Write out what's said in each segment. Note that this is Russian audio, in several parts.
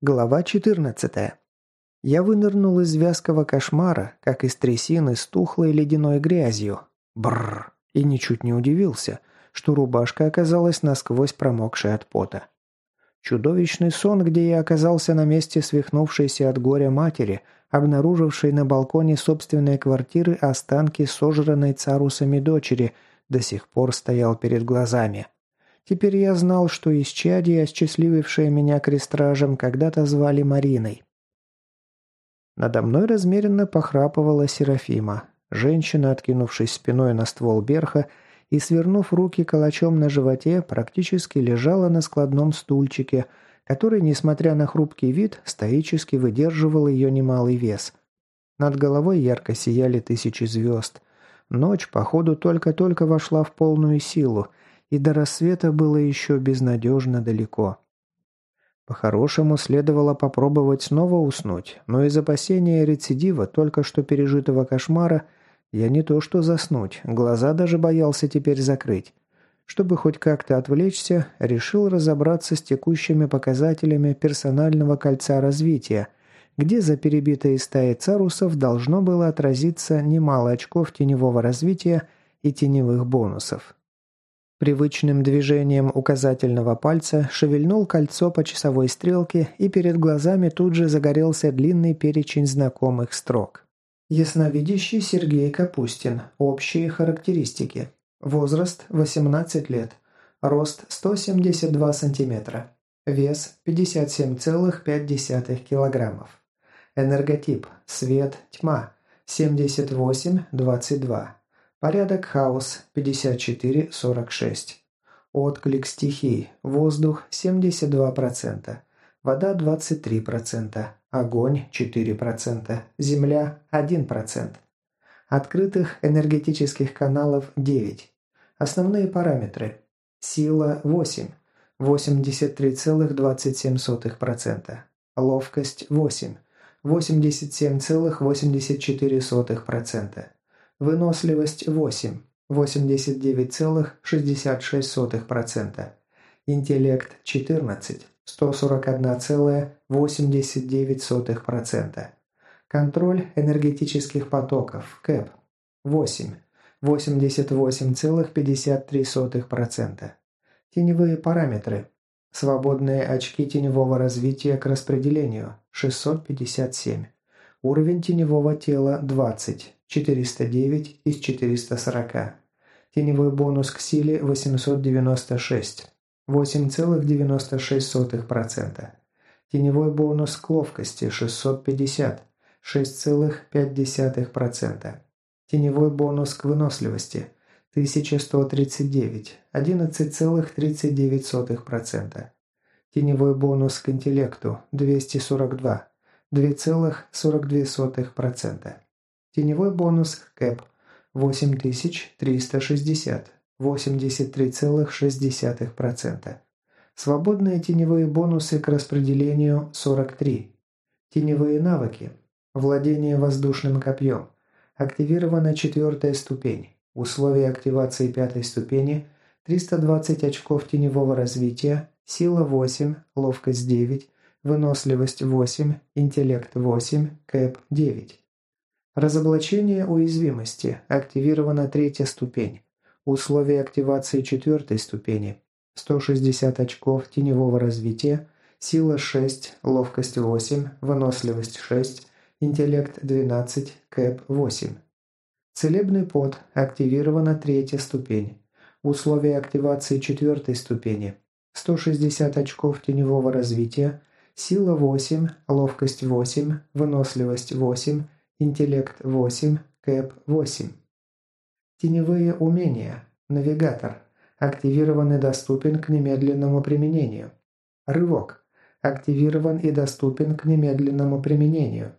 Глава 14. Я вынырнул из вязкого кошмара, как из трясины с тухлой ледяной грязью. Бррр. И ничуть не удивился, что рубашка оказалась насквозь промокшей от пота. Чудовищный сон, где я оказался на месте свихнувшейся от горя матери, обнаружившей на балконе собственной квартиры останки сожранной царусами дочери, до сих пор стоял перед глазами. Теперь я знал, что исчадие, осчастливившее меня крестражем, когда-то звали Мариной. Надо мной размеренно похрапывала Серафима. Женщина, откинувшись спиной на ствол берха и свернув руки калачом на животе, практически лежала на складном стульчике, который, несмотря на хрупкий вид, стоически выдерживал ее немалый вес. Над головой ярко сияли тысячи звезд. Ночь, походу, только-только вошла в полную силу – и до рассвета было еще безнадежно далеко. По-хорошему, следовало попробовать снова уснуть, но из опасения рецидива только что пережитого кошмара я не то что заснуть, глаза даже боялся теперь закрыть. Чтобы хоть как-то отвлечься, решил разобраться с текущими показателями персонального кольца развития, где за перебитой стаей царусов должно было отразиться немало очков теневого развития и теневых бонусов. Привычным движением указательного пальца шевельнул кольцо по часовой стрелке, и перед глазами тут же загорелся длинный перечень знакомых строк. Ясновидящий Сергей Капустин. Общие характеристики. Возраст 18 лет. Рост 172 сантиметра. Вес 57,5 килограммов. Энерготип. Свет, тьма. 78-22. Порядок хаос 54-46. Отклик стихий. Воздух 72%. Вода 23%. Огонь 4%. Земля 1%. Открытых энергетических каналов 9. Основные параметры. Сила 8. 83,27%. Ловкость 8. 87,84%. Выносливость 8. 89,66%. Интеллект 14. 141,89%. Контроль энергетических потоков КЭП 8. 88,53%. Теневые параметры. Свободные очки теневого развития к распределению 657. Уровень теневого тела 20. 409 из 440. Теневой бонус к силе 896. 8,96%. Теневой бонус к ловкости 650. 6,5%. Теневой бонус к выносливости 1139. 11,39%. Теневой бонус к интеллекту 242. 2,42%. Теневой бонус КЭП 8360, 83,6%. Свободные теневые бонусы к распределению 43. Теневые навыки. Владение воздушным копьем. Активирована четвертая ступень. Условия активации пятой ступени – 320 очков теневого развития, сила 8, ловкость 9, выносливость 8, интеллект 8, кэп 9. Разоблачение уязвимости. Активирована третья ступень. Условия активации четвертой ступени. 160 очков теневого развития, сила 6, ловкость 8, выносливость 6, интеллект 12, кэп 8. Целебный пот. Активирована третья ступень. Условия активации четвертой ступени. 160 очков теневого развития, сила 8, ловкость 8, выносливость 8, Интеллект 8, КЭП 8. Теневые умения. Навигатор. Активирован и доступен к немедленному применению. Рывок. Активирован и доступен к немедленному применению.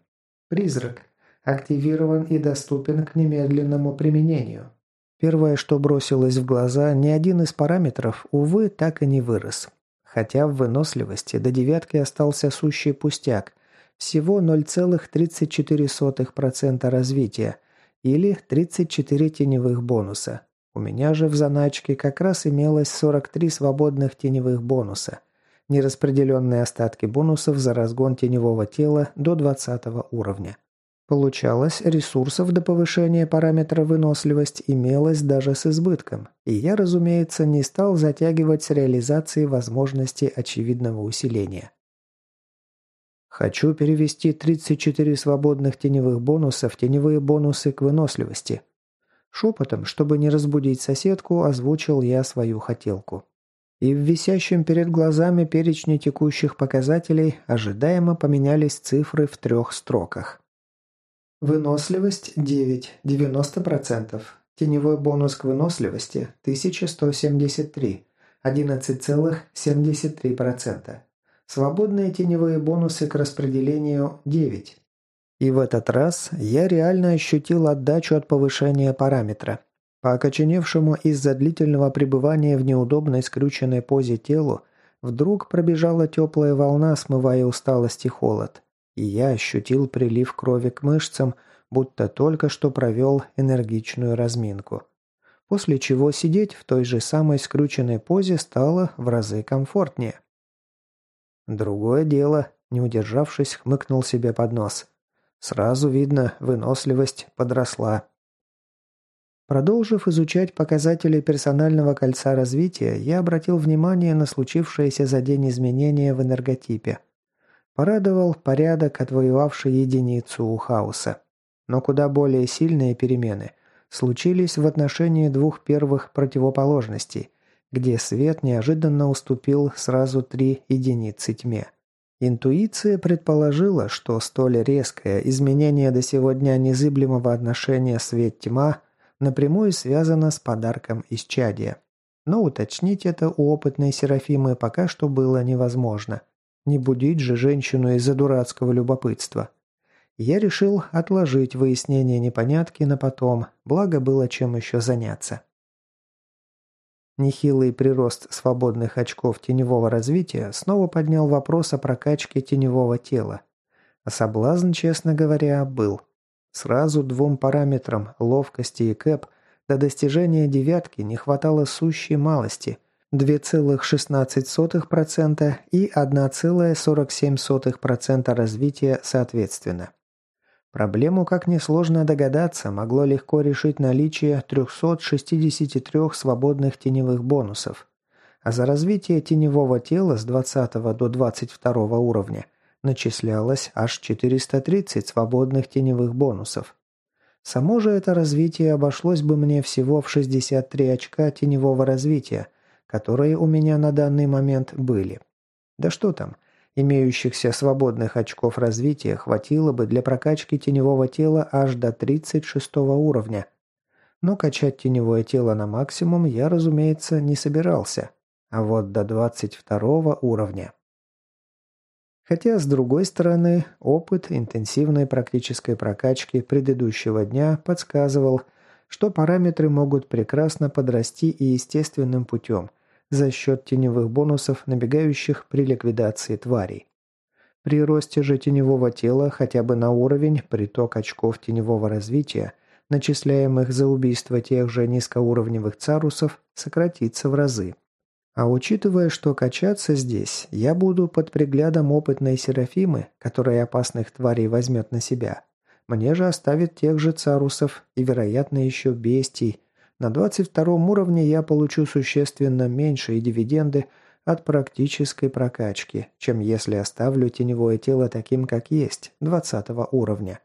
Призрак. Активирован и доступен к немедленному применению. Первое, что бросилось в глаза, ни один из параметров, увы, так и не вырос. Хотя в выносливости до девятки остался сущий пустяк, всего 0,34% развития или 34 теневых бонуса. У меня же в заначке как раз имелось 43 свободных теневых бонуса. нераспределенные остатки бонусов за разгон теневого тела до 20 уровня. Получалось, ресурсов до повышения параметра выносливость имелось даже с избытком, и я, разумеется, не стал затягивать с реализацией возможности очевидного усиления. Хочу перевести 34 свободных теневых бонуса в теневые бонусы к выносливости. Шепотом, чтобы не разбудить соседку, озвучил я свою хотелку. И в висящем перед глазами перечне текущих показателей ожидаемо поменялись цифры в трех строках. Выносливость 9, 90%. Теневой бонус к выносливости 1173, 11,73%. Свободные теневые бонусы к распределению 9. И в этот раз я реально ощутил отдачу от повышения параметра. По окоченевшему из-за длительного пребывания в неудобной скрюченной позе телу вдруг пробежала теплая волна, смывая усталость и холод и я ощутил прилив крови к мышцам, будто только что провел энергичную разминку. После чего сидеть в той же самой скрученной позе стало в разы комфортнее. Другое дело, не удержавшись, хмыкнул себе под нос. Сразу видно, выносливость подросла. Продолжив изучать показатели персонального кольца развития, я обратил внимание на случившееся за день изменения в энерготипе – Порадовал порядок, отвоевавший единицу у хаоса. Но куда более сильные перемены случились в отношении двух первых противоположностей, где свет неожиданно уступил сразу три единицы тьме. Интуиция предположила, что столь резкое изменение до сегодня незыблемого отношения свет-тьма напрямую связано с подарком из чадия. Но уточнить это у опытной Серафимы пока что было невозможно. Не будить же женщину из-за дурацкого любопытства. Я решил отложить выяснение непонятки на потом, благо было чем еще заняться. Нехилый прирост свободных очков теневого развития снова поднял вопрос о прокачке теневого тела. А соблазн, честно говоря, был. Сразу двум параметрам – ловкости и кэп – до достижения девятки не хватало сущей малости – 2,16% и 1,47% развития соответственно. Проблему, как несложно догадаться, могло легко решить наличие 363 свободных теневых бонусов. А за развитие теневого тела с 20 до 22 уровня начислялось аж 430 свободных теневых бонусов. Само же это развитие обошлось бы мне всего в 63 очка теневого развития – которые у меня на данный момент были. Да что там, имеющихся свободных очков развития хватило бы для прокачки теневого тела аж до 36 уровня. Но качать теневое тело на максимум я, разумеется, не собирался. А вот до 22 уровня. Хотя, с другой стороны, опыт интенсивной практической прокачки предыдущего дня подсказывал, что параметры могут прекрасно подрасти и естественным путем, за счет теневых бонусов, набегающих при ликвидации тварей. При росте же теневого тела хотя бы на уровень приток очков теневого развития, начисляемых за убийство тех же низкоуровневых царусов, сократится в разы. А учитывая, что качаться здесь я буду под приглядом опытной Серафимы, которая опасных тварей возьмет на себя, мне же оставит тех же царусов и, вероятно, еще бестий, на 22 уровне я получу существенно меньшие дивиденды от практической прокачки, чем если оставлю теневое тело таким, как есть, 20 уровня.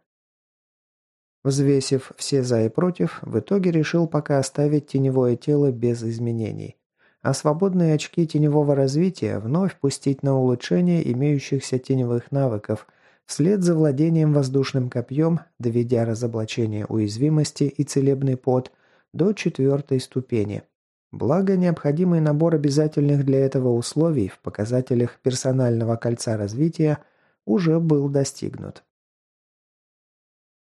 Взвесив все за и против, в итоге решил пока оставить теневое тело без изменений, а свободные очки теневого развития вновь пустить на улучшение имеющихся теневых навыков, вслед за владением воздушным копьем, доведя разоблачение уязвимости и целебный пот – до четвертой ступени. Благо, необходимый набор обязательных для этого условий в показателях персонального кольца развития уже был достигнут.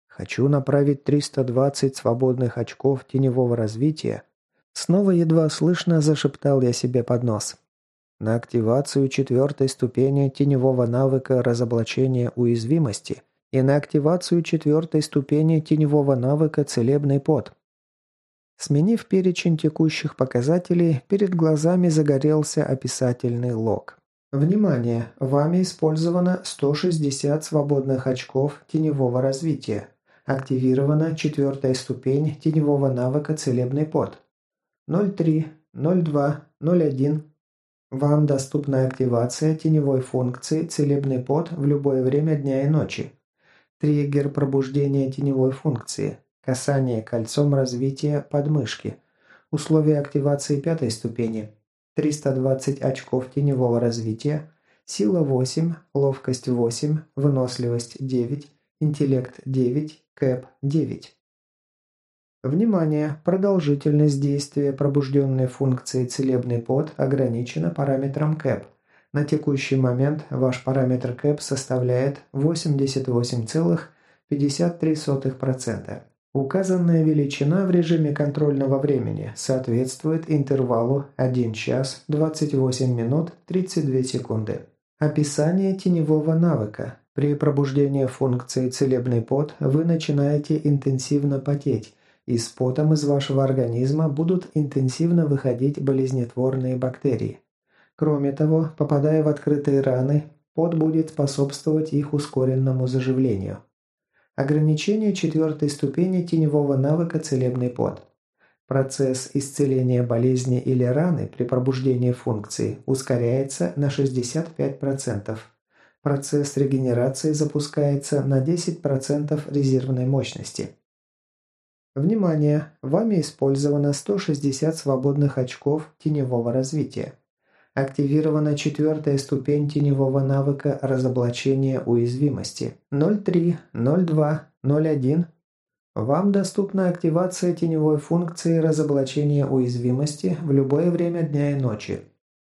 Хочу направить 320 свободных очков теневого развития. Снова едва слышно зашептал я себе под нос. На активацию четвертой ступени теневого навыка разоблачения уязвимости и на активацию четвертой ступени теневого навыка целебный пот. Сменив перечень текущих показателей, перед глазами загорелся описательный лог. Внимание! Вами использовано 160 свободных очков теневого развития. Активирована четвертая ступень теневого навыка «Целебный пот». 03, 02, 01. Вам доступна активация теневой функции «Целебный пот» в любое время дня и ночи. Триггер пробуждения теневой функции. Касание кольцом развития подмышки. Условия активации пятой ступени – 320 очков теневого развития, сила 8, ловкость 8, выносливость 9, интеллект 9, кэп 9. Внимание! Продолжительность действия пробужденной функции целебный пот ограничена параметром кэп. На текущий момент ваш параметр кэп составляет 88,53%. Указанная величина в режиме контрольного времени соответствует интервалу 1 час 28 минут 32 секунды. Описание теневого навыка. При пробуждении функции «целебный пот» вы начинаете интенсивно потеть, и с потом из вашего организма будут интенсивно выходить болезнетворные бактерии. Кроме того, попадая в открытые раны, пот будет способствовать их ускоренному заживлению. Ограничение четвертой ступени теневого навыка «Целебный пот». Процесс исцеления болезни или раны при пробуждении функции ускоряется на 65%. Процесс регенерации запускается на 10% резервной мощности. Внимание! Вами использовано 160 свободных очков теневого развития. Активирована четвертая ступень теневого навыка разоблачения уязвимости. 03, 02, 01. Вам доступна активация теневой функции разоблачения уязвимости в любое время дня и ночи.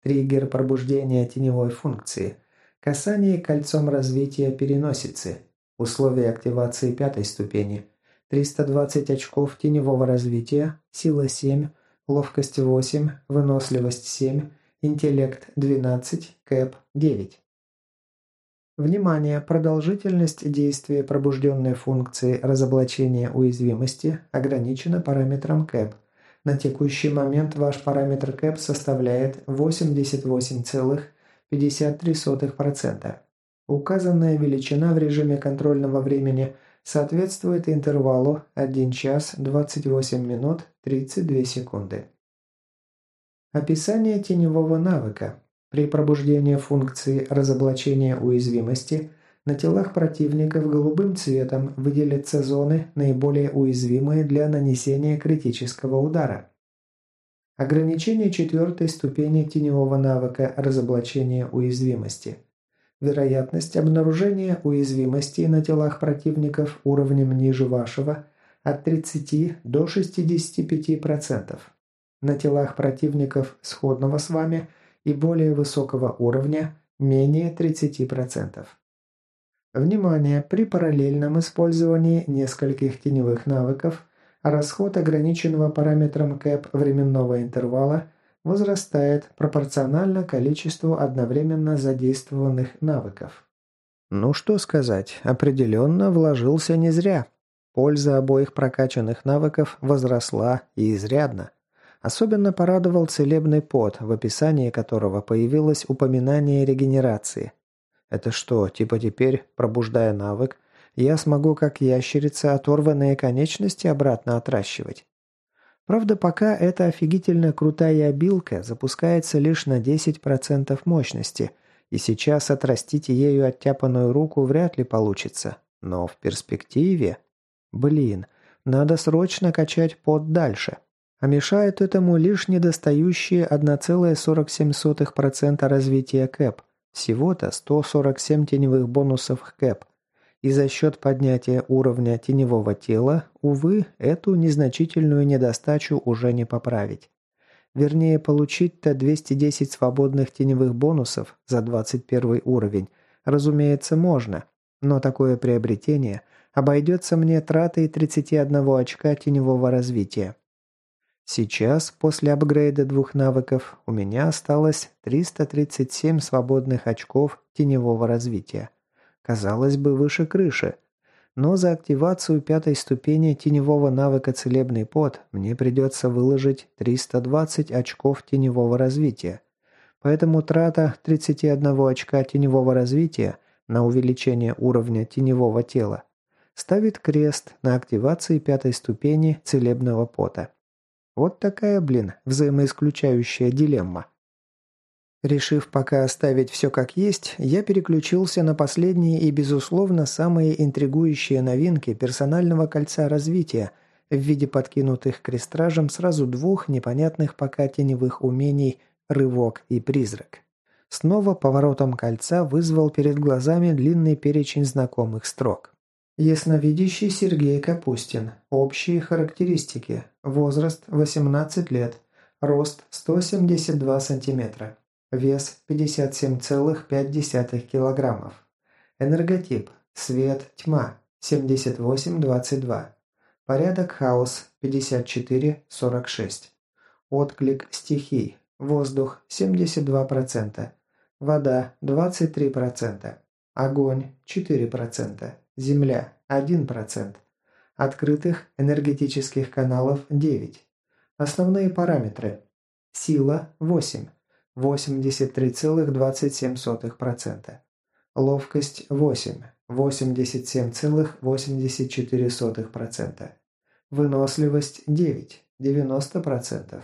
Триггер пробуждения теневой функции. Касание кольцом развития переносицы. Условия активации пятой ступени. 320 очков теневого развития, сила 7, ловкость 8, выносливость 7, Интеллект 12, КЭП 9. Внимание! Продолжительность действия пробужденной функции разоблачения уязвимости ограничена параметром КЭП. На текущий момент ваш параметр КЭП составляет 88,53%. Указанная величина в режиме контрольного времени соответствует интервалу 1 час 28 минут 32 секунды. Описание теневого навыка. При пробуждении функции разоблачения уязвимости на телах противников голубым цветом выделятся зоны, наиболее уязвимые для нанесения критического удара. Ограничение четвертой ступени теневого навыка разоблачения уязвимости. Вероятность обнаружения уязвимости на телах противников уровнем ниже вашего от 30 до 65% на телах противников сходного с вами и более высокого уровня менее 30%. Внимание! При параллельном использовании нескольких теневых навыков расход ограниченного параметром КЭП временного интервала возрастает пропорционально количеству одновременно задействованных навыков. Ну что сказать, определенно вложился не зря. Польза обоих прокачанных навыков возросла и изрядно. Особенно порадовал целебный пот, в описании которого появилось упоминание регенерации. Это что, типа теперь, пробуждая навык, я смогу как ящерица оторванные конечности обратно отращивать? Правда, пока эта офигительно крутая обилка запускается лишь на 10% мощности, и сейчас отрастить ею оттяпанную руку вряд ли получится. Но в перспективе... Блин, надо срочно качать пот дальше. А мешает этому лишь недостающие 1,47% развития КЭП. Всего-то 147 теневых бонусов КЭП. И за счет поднятия уровня теневого тела, увы, эту незначительную недостачу уже не поправить. Вернее, получить-то 210 свободных теневых бонусов за 21 уровень, разумеется, можно. Но такое приобретение обойдется мне тратой 31 очка теневого развития. Сейчас, после апгрейда двух навыков, у меня осталось 337 свободных очков теневого развития. Казалось бы, выше крыши. Но за активацию пятой ступени теневого навыка «Целебный пот» мне придется выложить 320 очков теневого развития. Поэтому трата 31 очка теневого развития на увеличение уровня теневого тела ставит крест на активации пятой ступени целебного пота. Вот такая, блин, взаимоисключающая дилемма. Решив пока оставить все как есть, я переключился на последние и, безусловно, самые интригующие новинки персонального кольца развития в виде подкинутых крестражем сразу двух непонятных пока теневых умений «Рывок» и «Призрак». Снова поворотом кольца вызвал перед глазами длинный перечень знакомых строк. Ясновидящий Сергей Капустин. Общие характеристики. Возраст 18 лет. Рост 172 сантиметра. Вес 57,5 килограммов. Энерготип. Свет, тьма. 78-22. Порядок хаос 54-46. Отклик стихий. Воздух 72%. Вода 23%. Огонь 4%. Земля – 1%. Открытых энергетических каналов – 9. Основные параметры. Сила – 8. 83,27%. Ловкость – 8. 87,84%. Выносливость – 9. 90%.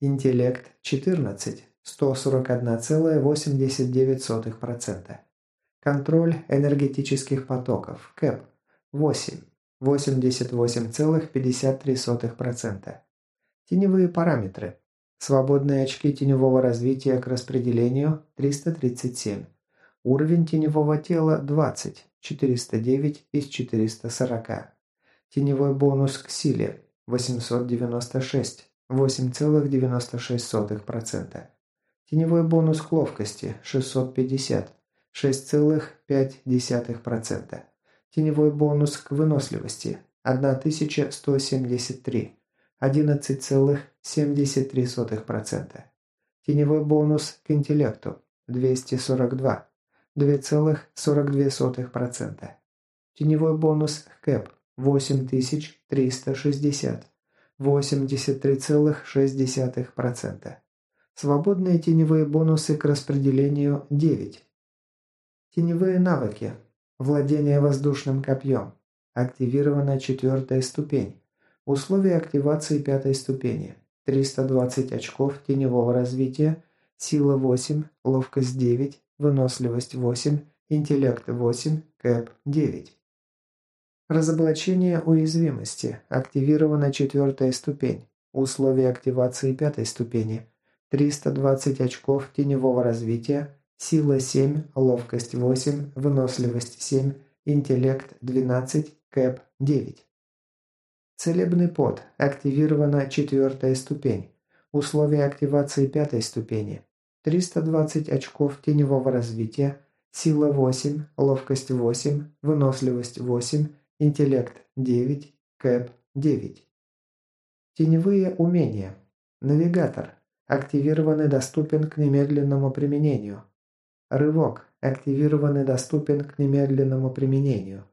Интеллект – 14. 141,89%. Контроль энергетических потоков. КЭП. 8. 88,53%. Теневые параметры. Свободные очки теневого развития к распределению – 337. Уровень теневого тела – 20. 409 из 440. Теневой бонус к силе – 896. 8,96%. Теневой бонус к ловкости – 650. 6,5%. Теневой бонус к выносливости – 1173, 11,73%. Теневой бонус к интеллекту – 242, 2,42%. Теневой бонус к КЭП – 8360, 83,6%. Свободные теневые бонусы к распределению – 9, Теневые навыки. Владение воздушным копьем. Активирована четвертая ступень. Условия активации пятой ступени. 320 очков теневого развития, сила 8, ловкость 9, выносливость 8, интеллект 8, кэп 9. Разоблачение уязвимости. Активирована четвертая ступень. Условия активации пятой ступени. 320 очков теневого развития, Сила 7, ловкость 8, выносливость 7, интеллект 12, кэп 9. Целебный пот. Активирована четвертая ступень. Условия активации пятой ступени. 320 очков теневого развития, сила 8, ловкость 8, выносливость 8, интеллект 9, кэп 9. Теневые умения. Навигатор. Активирован и доступен к немедленному применению. Рывок. Активирован и доступен к немедленному применению.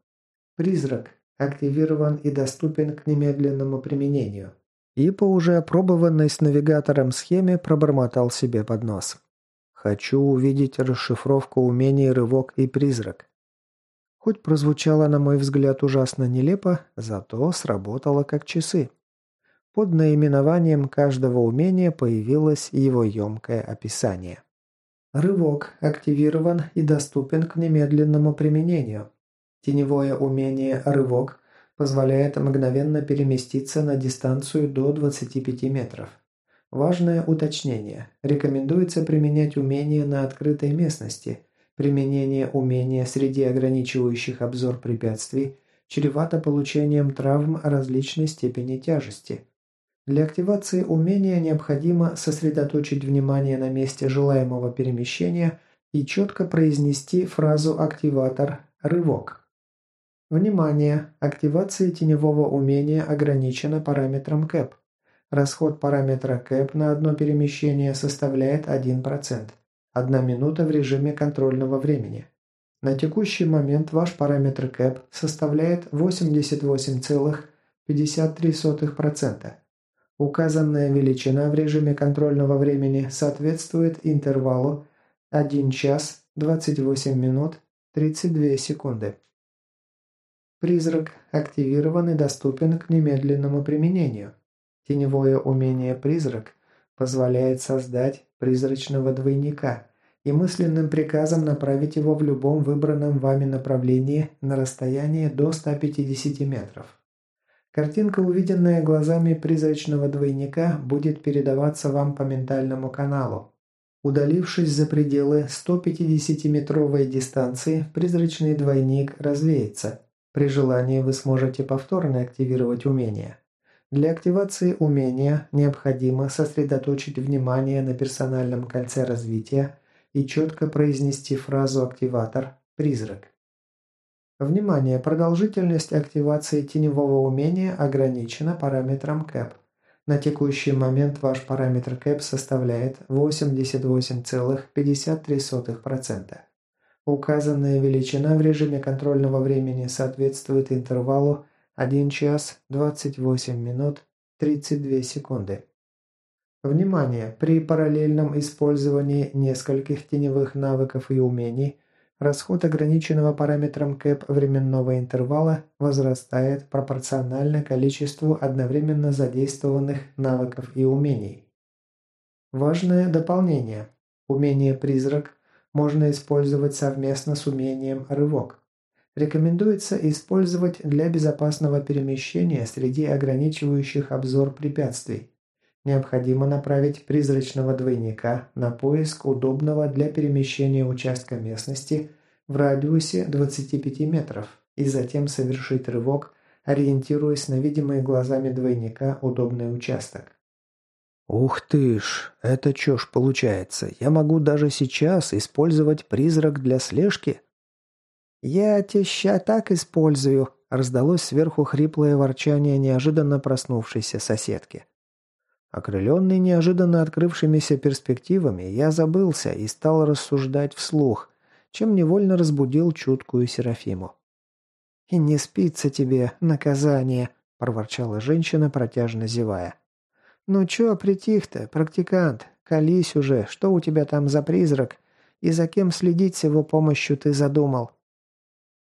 Призрак. Активирован и доступен к немедленному применению. И по уже опробованной с навигатором схеме пробормотал себе под нос. «Хочу увидеть расшифровку умений «Рывок» и «Призрак». Хоть прозвучало, на мой взгляд, ужасно нелепо, зато сработало как часы. Под наименованием каждого умения появилось его емкое описание. Рывок активирован и доступен к немедленному применению. Теневое умение «Рывок» позволяет мгновенно переместиться на дистанцию до 25 метров. Важное уточнение. Рекомендуется применять умение на открытой местности. Применение умения среди ограничивающих обзор препятствий чревато получением травм различной степени тяжести – для активации умения необходимо сосредоточить внимание на месте желаемого перемещения и четко произнести фразу «активатор рывок». Внимание! Активация теневого умения ограничена параметром КЭП. Расход параметра КЭП на одно перемещение составляет 1%. Одна минута в режиме контрольного времени. На текущий момент ваш параметр КЭП составляет 88,53%. Указанная величина в режиме контрольного времени соответствует интервалу 1 час 28 минут 32 секунды. Призрак активирован и доступен к немедленному применению. Теневое умение «Призрак» позволяет создать призрачного двойника и мысленным приказом направить его в любом выбранном вами направлении на расстояние до 150 метров. Картинка, увиденная глазами призрачного двойника, будет передаваться вам по ментальному каналу, Удалившись за пределы 150-метровой дистанции, призрачный двойник развеется. При желании вы сможете повторно активировать умение. Для активации умения необходимо сосредоточить внимание на персональном кольце развития и четко произнести фразу «активатор» «призрак». Внимание! Продолжительность активации теневого умения ограничена параметром CAP. На текущий момент ваш параметр КЭП составляет 88,53%. Указанная величина в режиме контрольного времени соответствует интервалу 1 час 28 минут 32 секунды. Внимание! При параллельном использовании нескольких теневых навыков и умений Расход ограниченного параметром КЭП временного интервала возрастает пропорционально количеству одновременно задействованных навыков и умений. Важное дополнение. Умение «Призрак» можно использовать совместно с умением «Рывок». Рекомендуется использовать для безопасного перемещения среди ограничивающих обзор препятствий. Необходимо направить призрачного двойника на поиск удобного для перемещения участка местности в радиусе 25 метров и затем совершить рывок, ориентируясь на видимый глазами двойника удобный участок. «Ух ты ж, это чё ж получается, я могу даже сейчас использовать призрак для слежки?» «Я теща так использую», – раздалось сверху хриплое ворчание неожиданно проснувшейся соседки. Окрыленный неожиданно открывшимися перспективами, я забылся и стал рассуждать вслух, чем невольно разбудил чуткую Серафиму. «И не спится тебе наказание», – проворчала женщина, протяжно зевая. «Ну чё притих-то, практикант? Колись уже, что у тебя там за призрак? И за кем следить с его помощью ты задумал?»